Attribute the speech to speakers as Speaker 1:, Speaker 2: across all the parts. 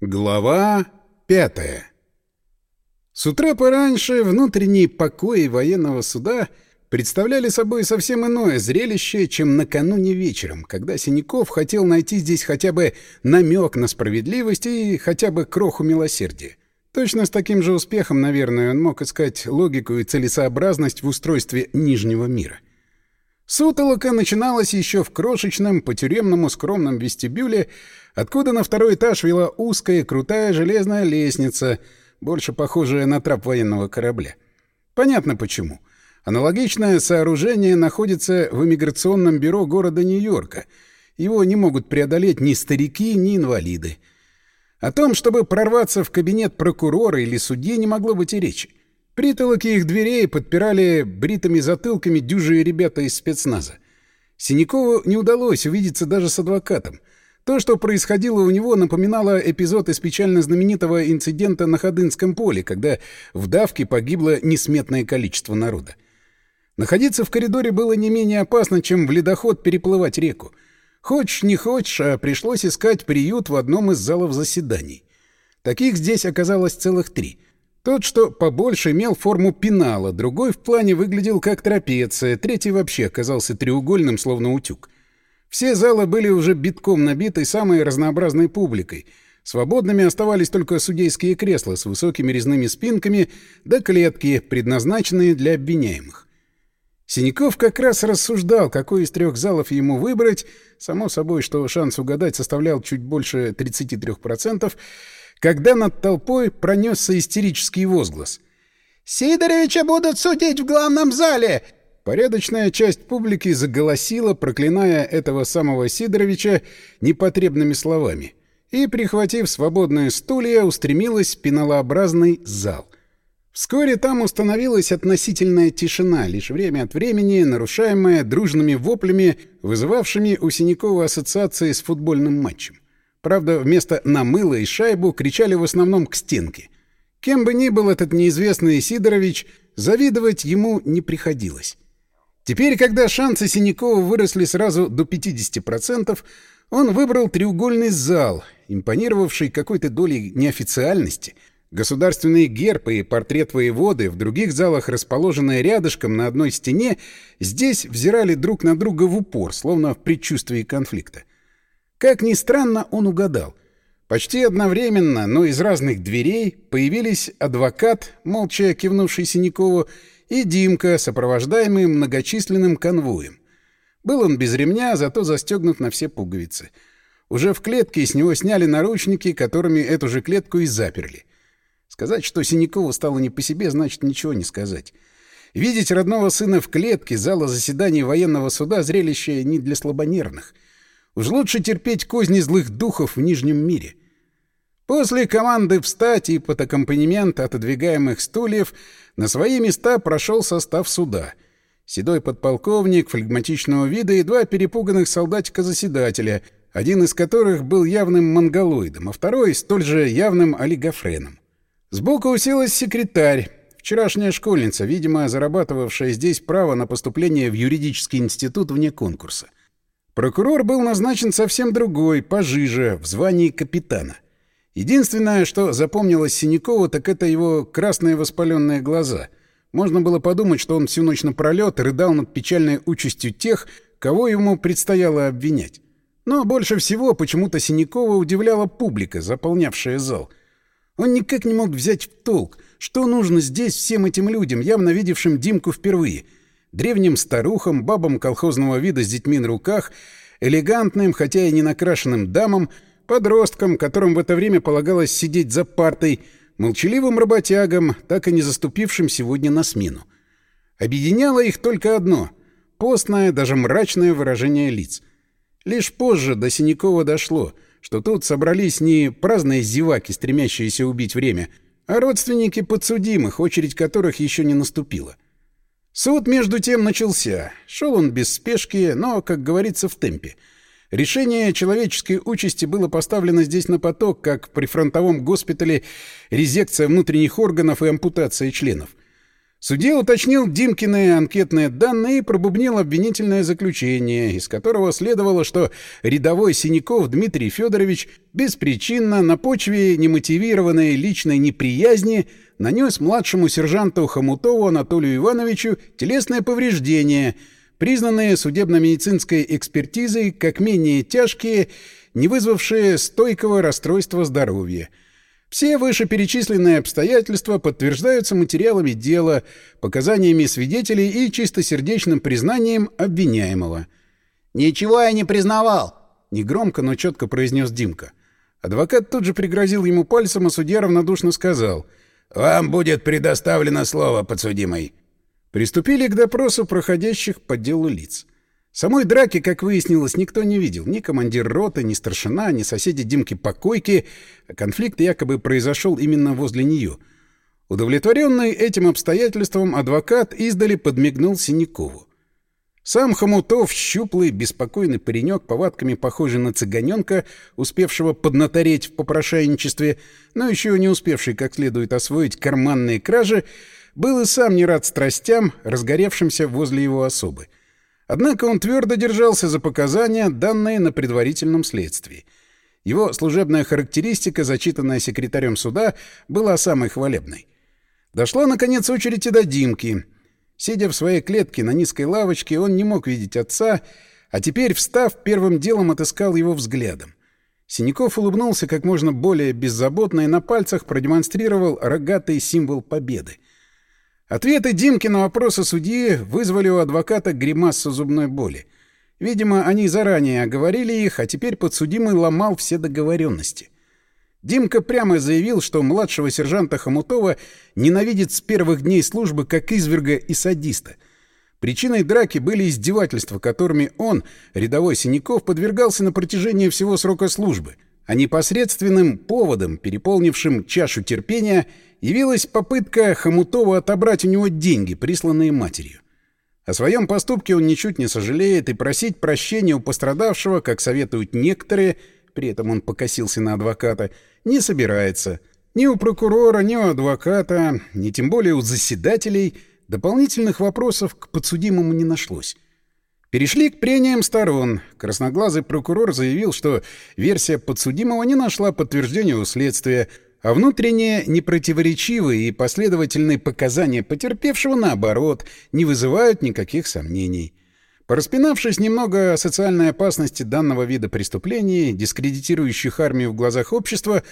Speaker 1: Глава пятая С утра пораньше внутренние покои военного суда представляли собой совсем иное зрелище, чем накануне вечером, когда Синяков хотел найти здесь хотя бы намек на справедливость и хотя бы кроху милосердия. Точно с таким же успехом, наверное, он мог искать логику и целесообразность в устройстве Нижнего мира. Сутолока начиналась еще в крошечном, по-тюремному скромном вестибюле, откуда на второй этаж вела узкая, крутая железная лестница, больше похожая на трап военного корабля. Понятно почему. Аналогичное сооружение находится в иммиграционном бюро города Нью-Йорка. Его не могут преодолеть ни старики, ни инвалиды. О том, чтобы прорваться в кабинет прокурора или судьи, не могло быть и речи. Притолоки их дверей подпирали бритыми затылками дюжие ребята из спецназа. Синякову не удалось увидеться даже с адвокатом. То, что происходило у него, напоминало эпизод из печально знаменитого инцидента на Ходынском поле, когда в давке погибло несметное количество народа. Находиться в коридоре было не менее опасно, чем в ледоход переплывать реку. Хочешь не хочешь, а пришлось искать приют в одном из залов заседаний. Таких здесь оказалось целых три — тот, что побольше, имел форму пенала, другой в плане выглядел как трапеция, третий вообще оказался треугольным, словно утюг. Все залы были уже битком набиты самой разнообразной публикой. Свободными оставались только судейские кресла с высокими резными спинками да клетки, предназначенные для обвиняемых. Синяков как раз рассуждал, какой из трех залов ему выбрать, само собой, что шанс угадать составлял чуть больше 33%, когда над толпой пронесся истерический возглас. «Сидоровича будут судить в главном зале!» Порядочная часть публики заголосила, проклиная этого самого Сидоровича непотребными словами, и, прихватив свободные стулья, устремилась в пеналообразный зал. Вскоре там установилась относительная тишина, лишь время от времени нарушаемая дружными воплями, вызывавшими у Синякова ассоциации с футбольным матчем. Правда, вместо «намыло» и «шайбу» кричали в основном к стенке. Кем бы ни был этот неизвестный Сидорович, завидовать ему не приходилось. Теперь, когда шансы Синякова выросли сразу до 50%, он выбрал треугольный зал, импонировавший какой-то долей неофициальности. Государственные гербы и портрет воеводы в других залах, расположенные рядышком на одной стене, здесь взирали друг на друга в упор, словно в предчувствии конфликта. Как ни странно, он угадал. Почти одновременно, но из разных дверей, появились адвокат, молча кивнувший Синякову, и Димка, сопровождаемый многочисленным конвоем. Был он без ремня, зато застегнут на все пуговицы. Уже в клетке с него сняли наручники, которыми эту же клетку и заперли. Сказать, что Синякову стало не по себе, значит ничего не сказать. Видеть родного сына в клетке зала заседаний военного суда — зрелище не для слабонервных — Уж лучше терпеть козни злых духов в Нижнем мире. После команды «Встать» и под аккомпанемент отодвигаемых стульев на свои места прошел состав суда. Седой подполковник флегматичного вида и два перепуганных солдатика-заседателя, один из которых был явным монголоидом, а второй — столь же явным олигофреном. Сбоку уселась секретарь, вчерашняя школьница, видимо, зарабатывавшая здесь право на поступление в юридический институт вне конкурса. Прокурор был назначен совсем другой, пожиже, в звании капитана. Единственное, что запомнилось Синякову, так это его красные воспаленные глаза. Можно было подумать, что он всю ночь напролет рыдал над печальной участью тех, кого ему предстояло обвинять. Но больше всего почему-то Синякова удивляла публика, заполнявшая зал. Он никак не мог взять в толк, что нужно здесь всем этим людям, явно видевшим Димку впервые — древним старухам, бабам колхозного вида с детьми на руках, элегантным, хотя и не накрашенным дамам, подросткам, которым в это время полагалось сидеть за партой, молчаливым работягам, так и не заступившим сегодня на смену. Объединяло их только одно — постное, даже мрачное выражение лиц. Лишь позже до Синякова дошло, что тут собрались не праздные зеваки, стремящиеся убить время, а родственники подсудимых, очередь которых еще не наступила. — Суд, между тем, начался. Шел он без спешки, но, как говорится, в темпе. Решение человеческой участи было поставлено здесь на поток, как при фронтовом госпитале резекция внутренних органов и ампутация членов. Судья уточнил Димкины анкетные данные и пробубнил обвинительное заключение, из которого следовало, что рядовой Синяков Дмитрий Федорович беспричинно на почве немотивированной личной неприязни нанес младшему сержанту Хомутову Анатолию Ивановичу телесное повреждение, признанные судебно-медицинской экспертизой как менее тяжкие, не вызвавшие стойкого расстройства здоровья — все вышеперечисленные обстоятельства подтверждаются материалами дела, показаниями свидетелей и чистосердечным признанием обвиняемого.
Speaker 2: «Ничего я не признавал!»
Speaker 1: — негромко, но четко произнес Димка. Адвокат тут же пригрозил ему пальцем, а судья равнодушно сказал. «Вам будет предоставлено слово, подсудимый». Приступили к допросу проходящих по делу лиц. Самой драки, как выяснилось, никто не видел. Ни командир роты, ни старшина, ни соседи Димки Покойки. А конфликт якобы произошел именно возле нее. Удовлетворенный этим обстоятельством, адвокат издали подмигнул Синякову. Сам Хомутов, щуплый, беспокойный паренек, повадками похожий на цыганенка, успевшего поднатореть в попрошайничестве, но еще не успевший как следует освоить карманные кражи, был и сам не рад страстям, разгоревшимся возле его особы. Однако он твердо держался за показания, данные на предварительном следствии. Его служебная характеристика, зачитанная секретарем суда, была самой хвалебной. Дошла, наконец, очередь и до Димки. Сидя в своей клетке на низкой лавочке, он не мог видеть отца, а теперь, встав, первым делом отыскал его взглядом. Синяков улыбнулся как можно более беззаботно и на пальцах продемонстрировал рогатый символ победы — Ответы Димки на вопросы судьи вызвали у адвоката гримасу зубной боли. Видимо, они заранее оговорили их, а теперь подсудимый ломал все договоренности. Димка прямо заявил, что младшего сержанта Хомутова ненавидит с первых дней службы как изверга и садиста. Причиной драки были издевательства, которыми он, рядовой Синяков, подвергался на протяжении всего срока службы, а непосредственным поводом, переполнившим чашу терпения — явилась попытка Хомутова отобрать у него деньги, присланные матерью. О своем поступке он ничуть не сожалеет и просить прощения у пострадавшего, как советуют некоторые, при этом он покосился на адвоката, не собирается. Ни у прокурора, ни у адвоката, ни тем более у заседателей дополнительных вопросов к подсудимому не нашлось. Перешли к прениям сторон. Красноглазый прокурор заявил, что версия подсудимого не нашла подтверждения у следствия, а внутренние непротиворечивые и последовательные показания потерпевшего, наоборот, не вызывают никаких сомнений. Пораспинавшись немного о социальной опасности данного вида преступлений, дискредитирующих армию в глазах общества,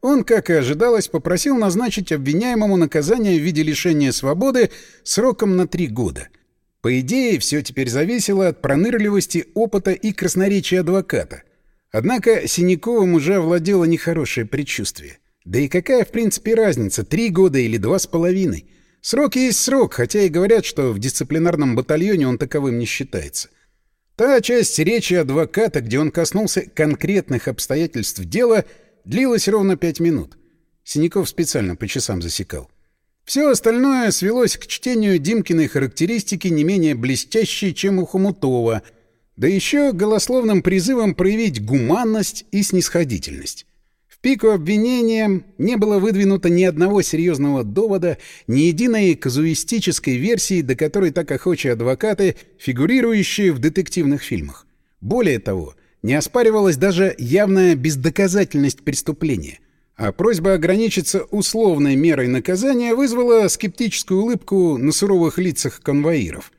Speaker 1: он, как и ожидалось, попросил назначить обвиняемому наказание в виде лишения свободы сроком на три года. По идее, все теперь зависело от пронырливости, опыта и красноречия адвоката. Однако Синяковым уже овладело нехорошее предчувствие. Да и какая, в принципе, разница, три года или два с половиной? Срок есть срок, хотя и говорят, что в дисциплинарном батальоне он таковым не считается. Та часть речи адвоката, где он коснулся конкретных обстоятельств дела, длилась ровно пять минут. Синяков специально по часам засекал. Все остальное свелось к чтению Димкиной характеристики не менее блестящей, чем у Хомутова, да еще голословным призывом проявить гуманность и снисходительность пику обвинениям не было выдвинуто ни одного серьезного довода, ни единой казуистической версии, до которой так охочи адвокаты, фигурирующие в детективных фильмах. Более того, не оспаривалась даже явная бездоказательность преступления, а просьба ограничиться условной мерой наказания вызвала скептическую улыбку на суровых лицах конвоиров.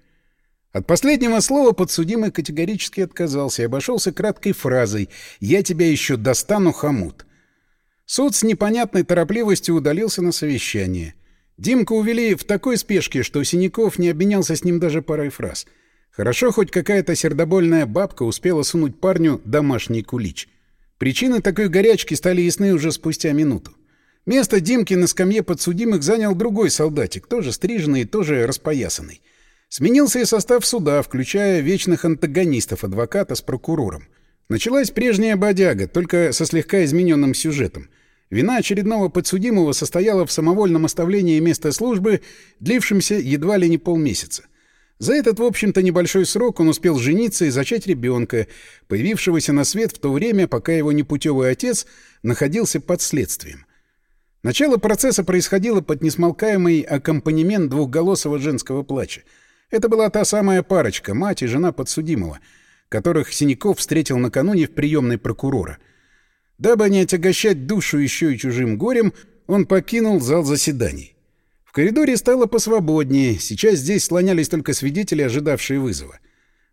Speaker 1: От последнего слова подсудимый категорически отказался и обошелся краткой фразой «Я тебя еще достану, хомут». Суд с непонятной торопливостью удалился на совещание. Димку увели в такой спешке, что Синяков не обменялся с ним даже парой фраз. Хорошо, хоть какая-то сердобольная бабка успела сунуть парню домашний кулич. Причины такой горячки стали ясны уже спустя минуту. Место Димки на скамье подсудимых занял другой солдатик, тоже стриженный и тоже распоясанный. Сменился и состав суда, включая вечных антагонистов адвоката с прокурором. Началась прежняя бодяга, только со слегка измененным сюжетом. Вина очередного подсудимого состояла в самовольном оставлении места службы, длившемся едва ли не полмесяца. За этот, в общем-то, небольшой срок он успел жениться и зачать ребенка, появившегося на свет в то время, пока его непутевый отец находился под следствием. Начало процесса происходило под несмолкаемый аккомпанемент двухголосого женского плача. Это была та самая парочка, мать и жена подсудимого, которых Синяков встретил накануне в приемной прокурора. Дабы не отягощать душу еще и чужим горем, он покинул зал заседаний. Коридоре стало посвободнее, сейчас здесь слонялись только свидетели, ожидавшие вызова.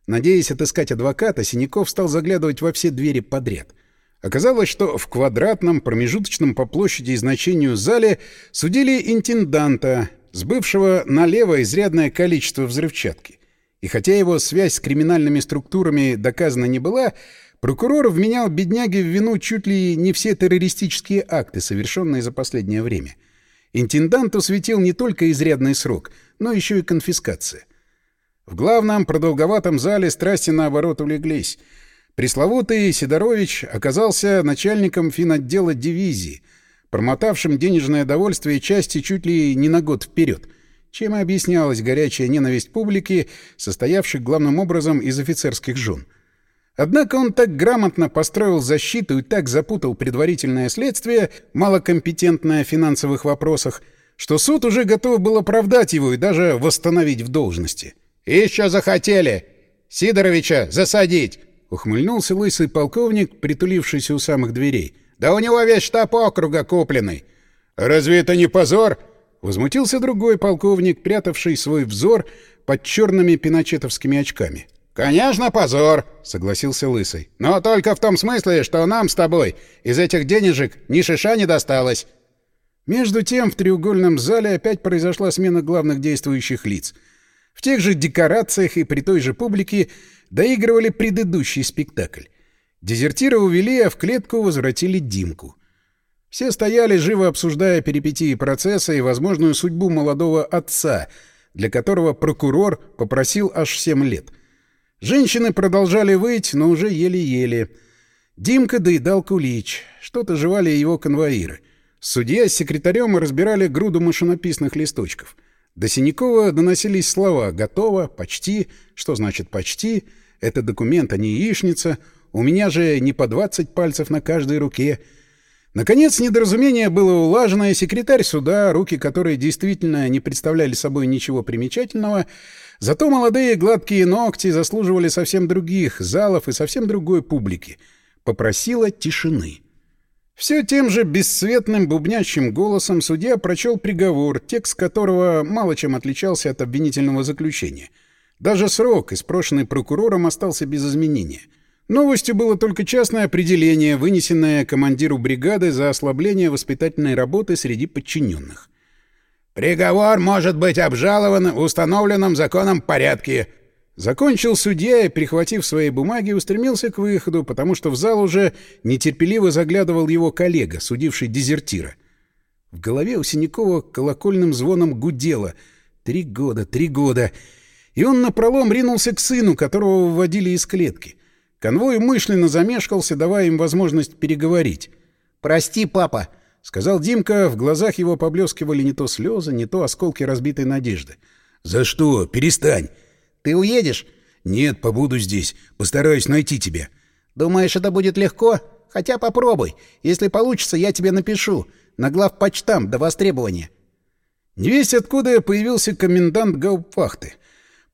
Speaker 1: Надеясь отыскать адвоката, Синяков стал заглядывать во все двери подряд. Оказалось, что в квадратном, промежуточном по площади и значению зале судили интенданта, сбывшего налево изрядное количество взрывчатки. И хотя его связь с криминальными структурами доказана не была, прокурор вменял бедняге в вину чуть ли не все террористические акты, совершенные за последнее время. Интенданту светил не только изрядный срок, но еще и конфискация. В главном продолговатом зале страсти наоборот улеглись. Пресловутый Сидорович оказался начальником финотдела дивизии, промотавшим денежное довольствие части чуть ли не на год вперед, чем и объяснялась горячая ненависть публики, состоявшей главным образом из офицерских жен. Однако он так грамотно построил защиту и так запутал предварительное следствие, малокомпетентное в финансовых вопросах, что суд уже готов был оправдать его и даже восстановить в должности.
Speaker 2: «Еще захотели! Сидоровича засадить!»
Speaker 1: — ухмыльнулся лысый полковник, притулившийся у самых дверей.
Speaker 2: «Да у него весь штаб округа купленный!»
Speaker 1: «Разве это не позор?» — возмутился другой полковник, прятавший свой взор под черными пиночетовскими очками.
Speaker 2: «Конечно, позор!» — согласился Лысый. «Но только в том смысле, что нам с тобой из этих денежек ни шиша не досталось!»
Speaker 1: Между тем в треугольном зале опять произошла смена главных действующих лиц — в тех же декорациях и при той же публике доигрывали предыдущий спектакль. Дезертира увели, а в клетку возвратили Димку. Все стояли, живо обсуждая перипетии процесса и возможную судьбу молодого отца, для которого прокурор попросил аж семь лет. Женщины продолжали выть, но уже еле-еле. Димка доедал кулич. Что-то жевали его конвоиры. Судья с секретарем разбирали груду машинописных листочков. До Синякова доносились слова «готово», «почти», что значит «почти», «это документ, а не яичница», «у меня же не по 20 пальцев на каждой руке». Наконец, недоразумение было улажено, и секретарь суда, руки которой действительно не представляли собой ничего примечательного, зато молодые гладкие ногти заслуживали совсем других залов и совсем другой публики, попросила тишины. Все тем же бесцветным бубнящим голосом судья прочел приговор, текст которого мало чем отличался от обвинительного заключения. Даже срок, испрошенный прокурором, остался без изменения. Новостью было только частное определение, вынесенное командиру бригады за ослабление воспитательной работы среди подчиненных.
Speaker 2: «Приговор может быть обжалован в установленном законом порядке»,
Speaker 1: Закончил судья и, прихватив свои бумаги, устремился к выходу, потому что в зал уже нетерпеливо заглядывал его коллега, судивший дезертира. В голове у Синякова колокольным звоном гудело. Три года, три года. И он напролом ринулся к сыну, которого выводили из клетки. Конвой умышленно замешкался, давая им возможность переговорить.
Speaker 2: «Прости, папа», —
Speaker 1: сказал Димка. В глазах его поблескивали не то слезы, не то осколки разбитой надежды.
Speaker 3: «За что? Перестань!»
Speaker 2: Ты уедешь?
Speaker 3: Нет, побуду здесь. Постараюсь найти тебя.
Speaker 2: Думаешь, это будет легко? Хотя попробуй. Если получится, я тебе напишу. На главпочтам до востребования.
Speaker 1: Невесть откуда появился комендант гауптвахты.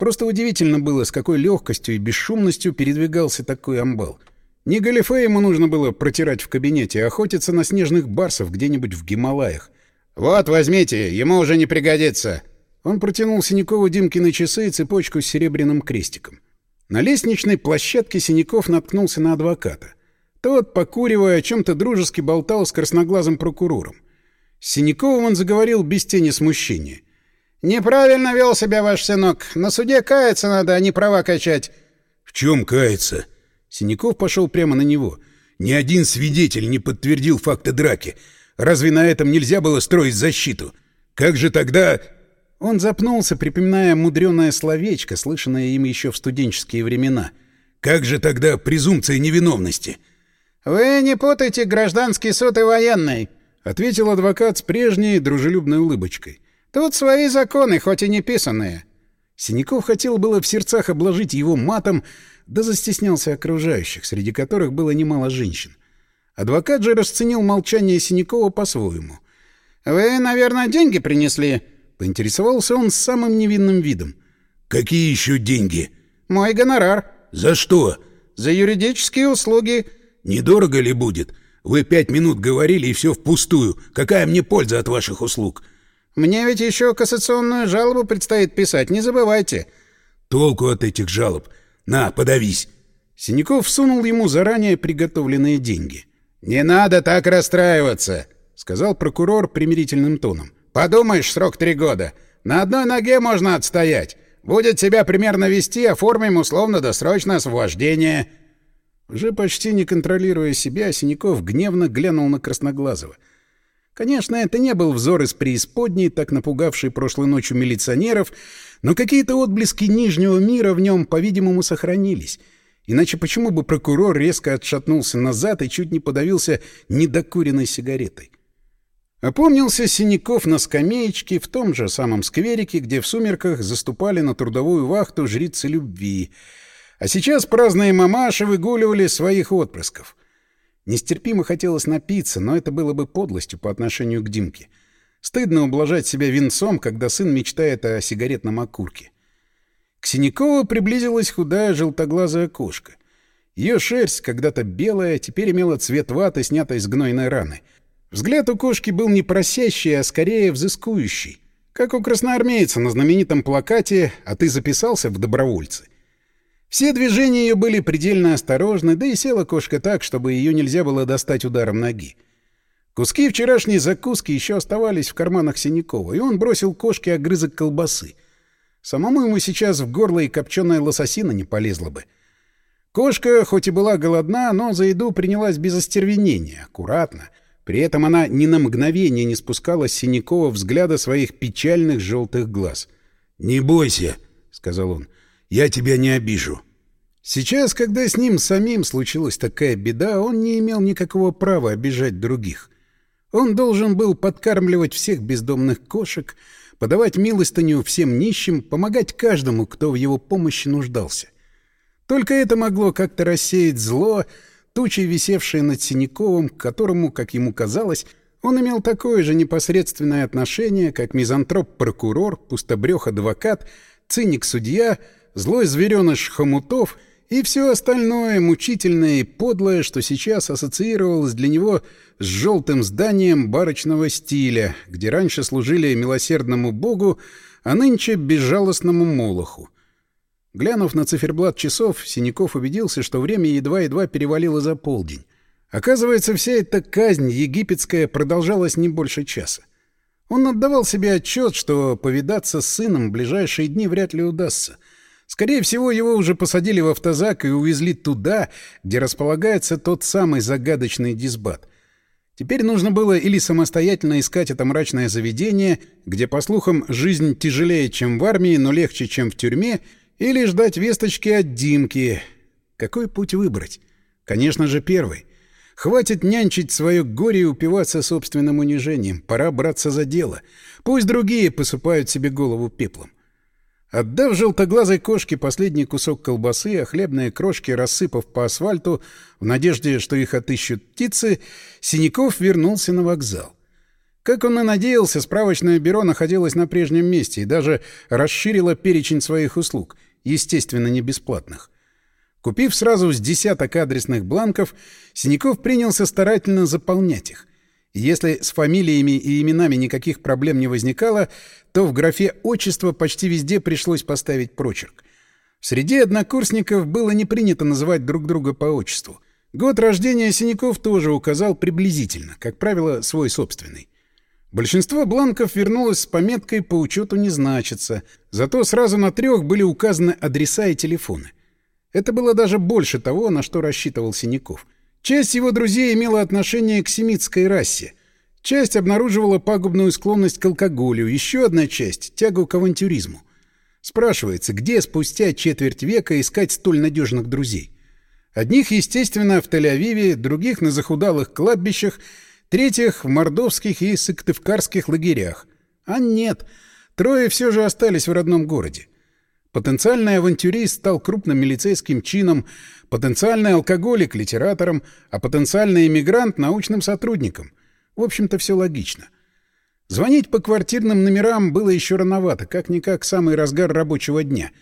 Speaker 1: Просто удивительно было, с какой легкостью и бесшумностью передвигался такой амбал. Не галифе ему нужно было протирать в кабинете, а охотиться на снежных барсов где-нибудь в Гималаях.
Speaker 2: «Вот, возьмите, ему уже не пригодится»,
Speaker 1: он протянул Синякову Димкины часы и цепочку с серебряным крестиком. На лестничной площадке Синяков наткнулся на адвоката. Тот, покуривая, о чем-то дружески болтал с красноглазым прокурором. С Синяковым он заговорил без тени смущения.
Speaker 2: «Неправильно вел себя ваш сынок. На суде каяться надо, а не права качать».
Speaker 3: «В чем каяться?»
Speaker 1: Синяков пошел прямо на него.
Speaker 3: «Ни один свидетель не подтвердил факта драки. Разве на этом нельзя было строить защиту? Как же тогда...»
Speaker 1: Он запнулся, припоминая мудреное словечко, слышанное им еще в студенческие времена.
Speaker 3: «Как же тогда презумпция невиновности?»
Speaker 2: «Вы не путайте гражданский суд и военный», —
Speaker 1: ответил адвокат с прежней дружелюбной улыбочкой.
Speaker 2: «Тут свои законы, хоть и не писанные».
Speaker 1: Синяков хотел было в сердцах обложить его матом, да застеснялся окружающих, среди которых было немало женщин. Адвокат же расценил молчание Синякова по-своему — «Вы, наверное, деньги принесли?» — поинтересовался он с самым невинным видом.
Speaker 3: «Какие еще деньги?»
Speaker 1: «Мой гонорар».
Speaker 3: «За что?»
Speaker 1: «За юридические услуги».
Speaker 3: «Недорого ли будет? Вы пять минут говорили, и все впустую. Какая мне польза от ваших услуг?»
Speaker 1: «Мне ведь еще кассационную жалобу предстоит писать, не забывайте».
Speaker 3: «Толку от этих жалоб. На, подавись».
Speaker 1: Синяков сунул ему заранее приготовленные деньги.
Speaker 2: «Не надо так расстраиваться», — сказал прокурор примирительным тоном. «Подумаешь, срок три года. На одной ноге можно отстоять. Будет себя примерно вести, оформим условно-досрочное освобождение».
Speaker 1: Уже почти не контролируя себя, Синяков гневно глянул на Красноглазого. Конечно, это не был взор из преисподней, так напугавший прошлой ночью милиционеров, но какие-то отблески Нижнего мира в нем, по-видимому, сохранились — Иначе почему бы прокурор резко отшатнулся назад и чуть не подавился недокуренной сигаретой? Опомнился Синяков на скамеечке в том же самом скверике, где в сумерках заступали на трудовую вахту жрицы любви. А сейчас праздные мамаши выгуливали своих отпрысков. Нестерпимо хотелось напиться, но это было бы подлостью по отношению к Димке. Стыдно ублажать себя винцом, когда сын мечтает о сигаретном окурке. К Синякову приблизилась худая желтоглазая кошка. Ее шерсть, когда-то белая, теперь имела цвет ваты, снятой с гнойной раны. Взгляд у кошки был не просящий, а скорее взыскующий. Как у красноармейца на знаменитом плакате «А ты записался в добровольцы». Все движения ее были предельно осторожны, да и села кошка так, чтобы ее нельзя было достать ударом ноги. Куски вчерашней закуски еще оставались в карманах Синякова, и он бросил кошке огрызок колбасы — Самому ему сейчас в горло и копченая лососина не полезла бы. Кошка, хоть и была голодна, но за еду принялась без остервенения, аккуратно. При этом она ни на мгновение не спускала с Синякова взгляда своих печальных желтых глаз.
Speaker 3: «Не бойся», — сказал он, — «я тебя не обижу».
Speaker 1: Сейчас, когда с ним самим случилась такая беда, он не имел никакого права обижать других. Он должен был подкармливать всех бездомных кошек, подавать милостыню всем нищим, помогать каждому, кто в его помощи нуждался. Только это могло как-то рассеять зло, тучи, висевшие над Синяковым, к которому, как ему казалось, он имел такое же непосредственное отношение, как мизантроп-прокурор, пустобрех-адвокат, циник-судья, злой звереныш хомутов — и все остальное, мучительное и подлое, что сейчас ассоциировалось для него с желтым зданием барочного стиля, где раньше служили милосердному богу, а нынче безжалостному молоху. Глянув на циферблат часов, Синяков убедился, что время едва-едва перевалило за полдень. Оказывается, вся эта казнь египетская продолжалась не больше часа. Он отдавал себе отчет, что повидаться с сыном в ближайшие дни вряд ли удастся — Скорее всего, его уже посадили в автозак и увезли туда, где располагается тот самый загадочный дисбат. Теперь нужно было или самостоятельно искать это мрачное заведение, где, по слухам, жизнь тяжелее, чем в армии, но легче, чем в тюрьме, или ждать весточки от Димки. Какой путь выбрать? Конечно же, первый. Хватит нянчить свое горе и упиваться собственным унижением. Пора браться за дело. Пусть другие посыпают себе голову пеплом. Отдав желтоглазой кошке последний кусок колбасы, а хлебные крошки рассыпав по асфальту в надежде, что их отыщут птицы, Синяков вернулся на вокзал. Как он и надеялся, справочное бюро находилось на прежнем месте и даже расширило перечень своих услуг, естественно, не бесплатных. Купив сразу с десяток адресных бланков, Синяков принялся старательно заполнять их. Если с фамилиями и именами никаких проблем не возникало, то в графе «отчество» почти везде пришлось поставить прочерк. В среде однокурсников было не принято называть друг друга по отчеству. Год рождения Синяков тоже указал приблизительно, как правило, свой собственный. Большинство бланков вернулось с пометкой «по учету не значится», зато сразу на трех были указаны адреса и телефоны. Это было даже больше того, на что рассчитывал Синяков — Часть его друзей имела отношение к семитской расе. Часть обнаруживала пагубную склонность к алкоголю, еще одна часть — тягу к авантюризму. Спрашивается, где спустя четверть века искать столь надежных друзей? Одних, естественно, в Тель-Авиве, других — на захудалых кладбищах, третьих — в мордовских и сыктывкарских лагерях. А нет, трое все же остались в родном городе. Потенциальный авантюрист стал крупным милицейским чином, потенциальный алкоголик — литератором, а потенциальный иммигрант — научным сотрудником. В общем-то, все логично. Звонить по квартирным номерам было еще рановато, как-никак самый разгар рабочего дня.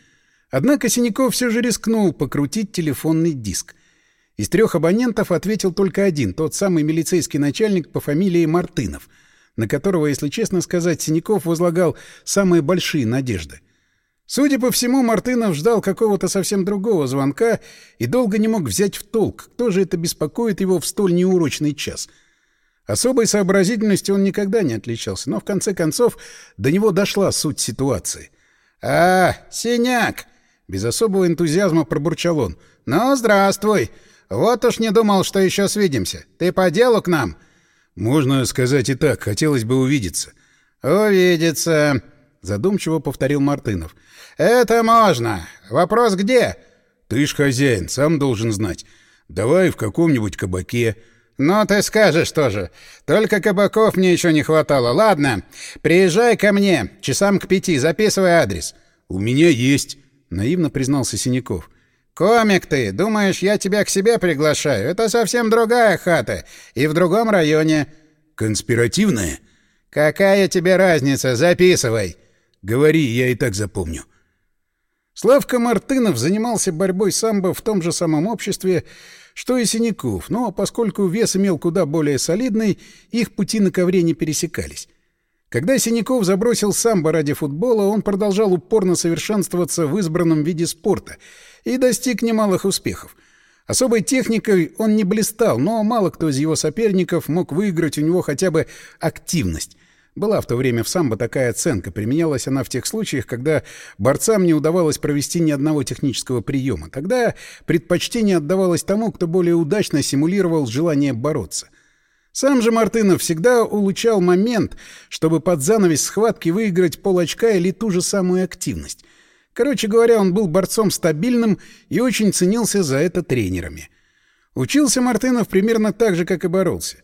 Speaker 1: Однако Синяков все же рискнул покрутить телефонный диск. Из трех абонентов ответил только один, тот самый милицейский начальник по фамилии Мартынов, на которого, если честно сказать, Синяков возлагал самые большие надежды. Судя по всему, Мартынов ждал какого-то совсем другого звонка и долго не мог взять в толк, кто же это беспокоит его в столь неурочный час — Особой сообразительностью он никогда не отличался, но в конце концов до него дошла суть ситуации. «А, синяк!» — без особого энтузиазма пробурчал он. «Ну, здравствуй! Вот уж не думал, что еще свидимся. Ты по делу к нам?»
Speaker 3: «Можно сказать и так. Хотелось бы увидеться».
Speaker 1: «Увидеться», — задумчиво повторил Мартынов. «Это можно. Вопрос где?»
Speaker 3: «Ты ж хозяин, сам должен знать. Давай в каком-нибудь кабаке».
Speaker 1: «Ну, ты скажешь тоже. Только кабаков мне еще не хватало. Ладно, приезжай ко мне, часам к пяти, записывай адрес».
Speaker 3: «У меня есть», — наивно признался Синяков.
Speaker 1: «Комик ты! Думаешь, я тебя к себе приглашаю? Это совсем другая хата. И в другом районе».
Speaker 3: «Конспиративная?»
Speaker 1: «Какая тебе разница? Записывай».
Speaker 3: «Говори, я и так запомню».
Speaker 1: Славка Мартынов занимался борьбой самбо в том же самом обществе, что и Синяков, но поскольку вес имел куда более солидный, их пути на ковре не пересекались. Когда Синяков забросил самбо ради футбола, он продолжал упорно совершенствоваться в избранном виде спорта и достиг немалых успехов. Особой техникой он не блистал, но мало кто из его соперников мог выиграть у него хотя бы активность. Была в то время в самбо такая оценка. Применялась она в тех случаях, когда борцам не удавалось провести ни одного технического приема. Тогда предпочтение отдавалось тому, кто более удачно симулировал желание бороться. Сам же Мартынов всегда улучшал момент, чтобы под занавес схватки выиграть полочка или ту же самую активность. Короче говоря, он был борцом стабильным и очень ценился за это тренерами. Учился Мартынов примерно так же, как и боролся.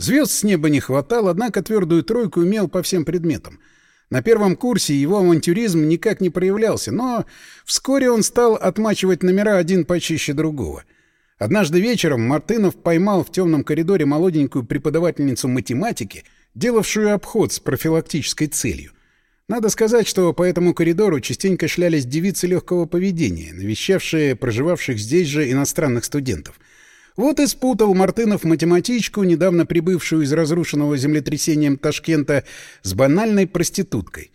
Speaker 1: Звезд с неба не хватало, однако твердую тройку имел по всем предметам. На первом курсе его авантюризм никак не проявлялся, но вскоре он стал отмачивать номера один почище другого. Однажды вечером Мартынов поймал в темном коридоре молоденькую преподавательницу математики, делавшую обход с профилактической целью. Надо сказать, что по этому коридору частенько шлялись девицы легкого поведения, навещавшие проживавших здесь же иностранных студентов — вот и спутал Мартынов математичку, недавно прибывшую из разрушенного землетрясением Ташкента, с банальной проституткой.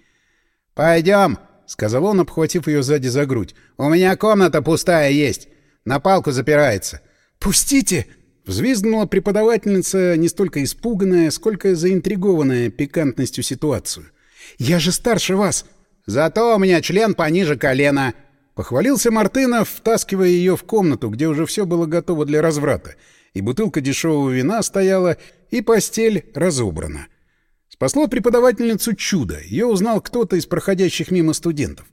Speaker 1: «Пойдем», — сказал он, обхватив ее сзади за грудь. «У меня комната пустая есть. На палку запирается». «Пустите!» — взвизгнула преподавательница, не столько испуганная, сколько заинтригованная пикантностью ситуацию. «Я же старше вас!» «Зато у меня член пониже колена!» Похвалился Мартынов, втаскивая ее в комнату, где уже все было готово для разврата. И бутылка дешевого вина стояла, и постель разобрана. Спасло преподавательницу чудо. Ее узнал кто-то из проходящих мимо студентов.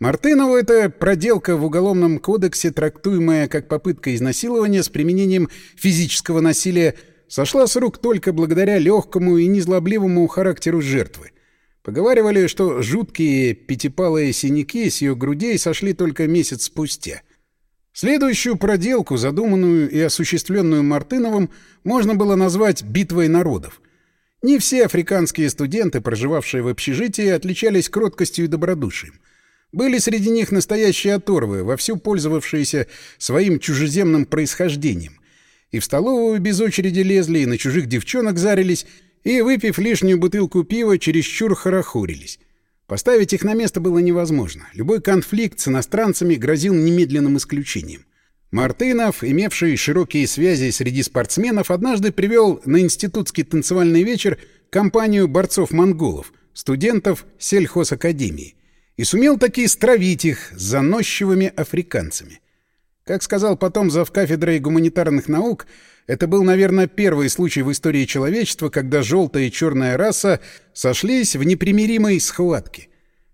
Speaker 1: Мартынову это проделка в Уголовном кодексе, трактуемая как попытка изнасилования с применением физического насилия, сошла с рук только благодаря легкому и незлобливому характеру жертвы. Поговаривали, что жуткие пятипалые синяки с ее грудей сошли только месяц спустя. Следующую проделку, задуманную и осуществленную Мартыновым, можно было назвать «битвой народов». Не все африканские студенты, проживавшие в общежитии, отличались кроткостью и добродушием. Были среди них настоящие оторвы, вовсю пользовавшиеся своим чужеземным происхождением. И в столовую без очереди лезли, и на чужих девчонок зарились, и, выпив лишнюю бутылку пива, чересчур хорохорились. Поставить их на место было невозможно. Любой конфликт с иностранцами грозил немедленным исключением. Мартынов, имевший широкие связи среди спортсменов, однажды привел на институтский танцевальный вечер компанию борцов-монголов, студентов сельхозакадемии, и сумел таки стравить их с заносчивыми африканцами. Как сказал потом зав кафедрой гуманитарных наук, это был, наверное, первый случай в истории человечества, когда желтая и черная раса сошлись в непримиримой схватке.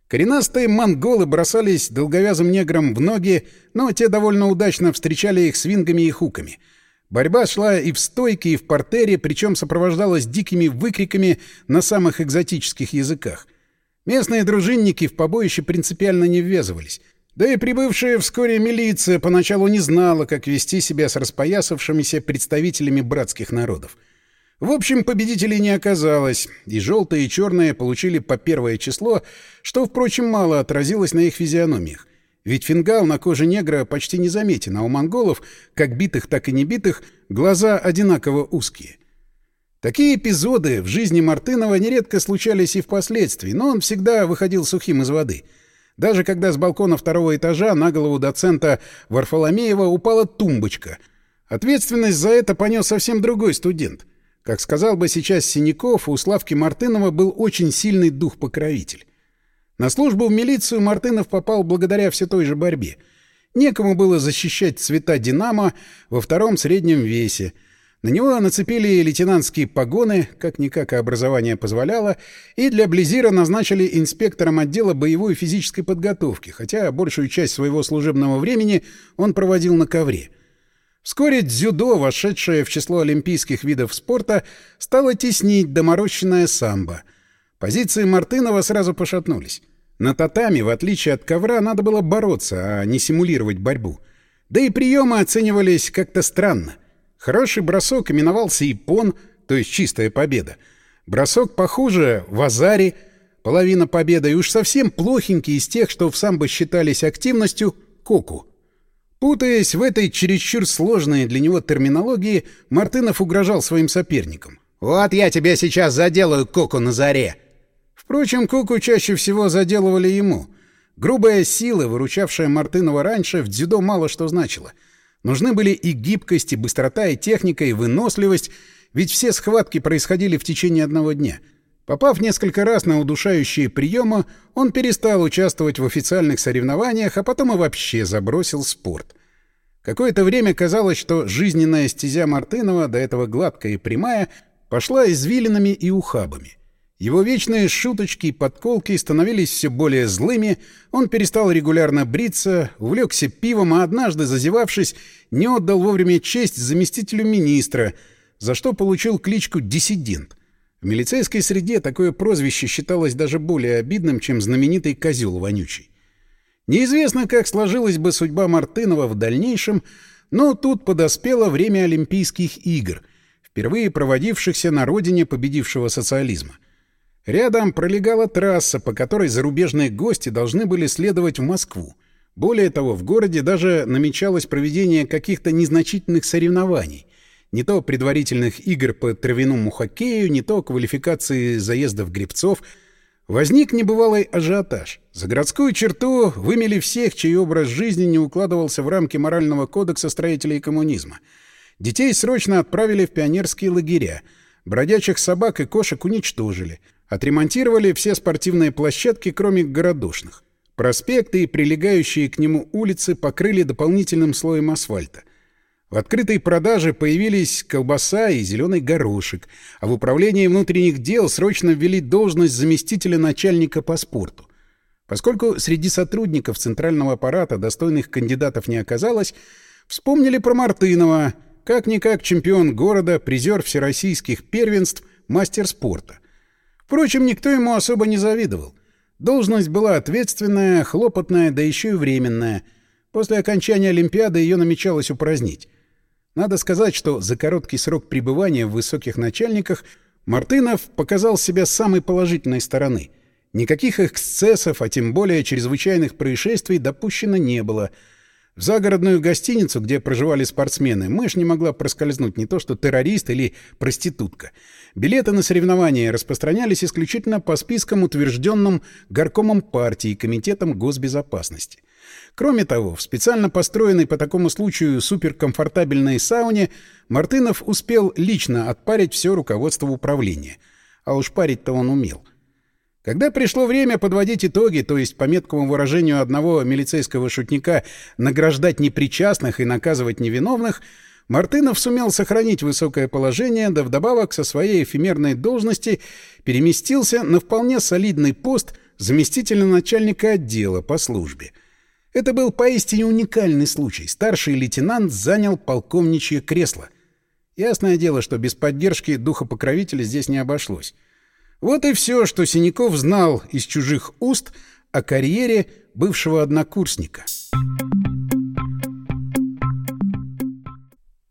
Speaker 1: Коренастые монголы бросались долговязым неграм в ноги, но те довольно удачно встречали их свингами и хуками. Борьба шла и в стойке, и в портере, причем сопровождалась дикими выкриками на самых экзотических языках. Местные дружинники в побоище принципиально не ввязывались. Да и прибывшая вскоре милиция поначалу не знала, как вести себя с распоясавшимися представителями братских народов. В общем, победителей не оказалось, и желтые и черные получили по первое число, что, впрочем, мало отразилось на их физиономиях. Ведь фингал на коже негра почти не заметен, а у монголов, как битых, так и небитых, глаза одинаково узкие. Такие эпизоды в жизни Мартынова нередко случались и впоследствии, но он всегда выходил сухим из воды. Даже когда с балкона второго этажа на голову доцента Варфоломеева упала тумбочка. Ответственность за это понес совсем другой студент. Как сказал бы сейчас Синяков, у Славки Мартынова был очень сильный дух-покровитель. На службу в милицию Мартынов попал благодаря все той же борьбе. Некому было защищать цвета «Динамо» во втором среднем весе. На него нацепили лейтенантские погоны, как-никак образование позволяло, и для Близира назначили инспектором отдела боевой физической подготовки, хотя большую часть своего служебного времени он проводил на ковре — Вскоре дзюдо, вошедшее в число олимпийских видов спорта, стало теснить доморощенное самбо. Позиции Мартынова сразу пошатнулись. На татами, в отличие от ковра, надо было бороться, а не симулировать борьбу. Да и приемы оценивались как-то странно. Хороший бросок именовался ипон, то есть чистая победа. Бросок похуже — вазари, половина победы, и уж совсем плохенький из тех, что в самбо считались активностью — коку — Путаясь в этой чересчур сложной для него терминологии, Мартынов угрожал своим соперникам. «Вот я тебя сейчас заделаю, Коку, на заре!» Впрочем, Коку чаще всего заделывали ему. Грубая сила, выручавшая Мартынова раньше, в дзюдо мало что значила. Нужны были и гибкость, и быстрота, и техника, и выносливость, ведь все схватки происходили в течение одного дня — Попав несколько раз на удушающие приемы, он перестал участвовать в официальных соревнованиях, а потом и вообще забросил спорт. Какое-то время казалось, что жизненная стезя Мартынова, до этого гладкая и прямая, пошла извилинами и ухабами. Его вечные шуточки и подколки становились все более злыми, он перестал регулярно бриться, увлекся пивом, а однажды, зазевавшись, не отдал вовремя честь заместителю министра, за что получил кличку «диссидент». В милицейской среде такое прозвище считалось даже более обидным, чем знаменитый козел вонючий. Неизвестно, как сложилась бы судьба Мартынова в дальнейшем, но тут подоспело время Олимпийских игр, впервые проводившихся на родине победившего социализма. Рядом пролегала трасса, по которой зарубежные гости должны были следовать в Москву. Более того, в городе даже намечалось проведение каких-то незначительных соревнований, не то предварительных игр по травяному хоккею, не то квалификации заездов гребцов, возник небывалый ажиотаж. За городскую черту вымели всех, чей образ жизни не укладывался в рамки морального кодекса строителей коммунизма. Детей срочно отправили в пионерские лагеря, бродячих собак и кошек уничтожили, отремонтировали все спортивные площадки, кроме городошных. Проспекты и прилегающие к нему улицы покрыли дополнительным слоем асфальта. В открытой продаже появились колбаса и зеленый горошек, а в управлении внутренних дел срочно ввели должность заместителя начальника по спорту. Поскольку среди сотрудников центрального аппарата достойных кандидатов не оказалось, вспомнили про Мартынова, как-никак чемпион города, призер всероссийских первенств, мастер спорта. Впрочем, никто ему особо не завидовал. Должность была ответственная, хлопотная, да еще и временная. После окончания Олимпиады ее намечалось упразднить. Надо сказать, что за короткий срок пребывания в высоких начальниках Мартынов показал себя с самой положительной стороны. Никаких эксцессов, а тем более чрезвычайных происшествий допущено не было. В загородную гостиницу, где проживали спортсмены, мышь не могла проскользнуть не то что террорист или проститутка. Билеты на соревнования распространялись исключительно по спискам, утвержденным горкомом партии и комитетом госбезопасности. Кроме того, в специально построенной по такому случаю суперкомфортабельной сауне Мартынов успел лично отпарить все руководство управления. А уж парить-то он умел. Когда пришло время подводить итоги, то есть, по меткому выражению одного милицейского шутника, награждать непричастных и наказывать невиновных, Мартынов сумел сохранить высокое положение, да вдобавок со своей эфемерной должности переместился на вполне солидный пост заместителя начальника отдела по службе — это был поистине уникальный случай. Старший лейтенант занял полковничье кресло. Ясное дело, что без поддержки духа покровителя здесь не обошлось. Вот и все, что Синяков знал из чужих уст о карьере бывшего однокурсника.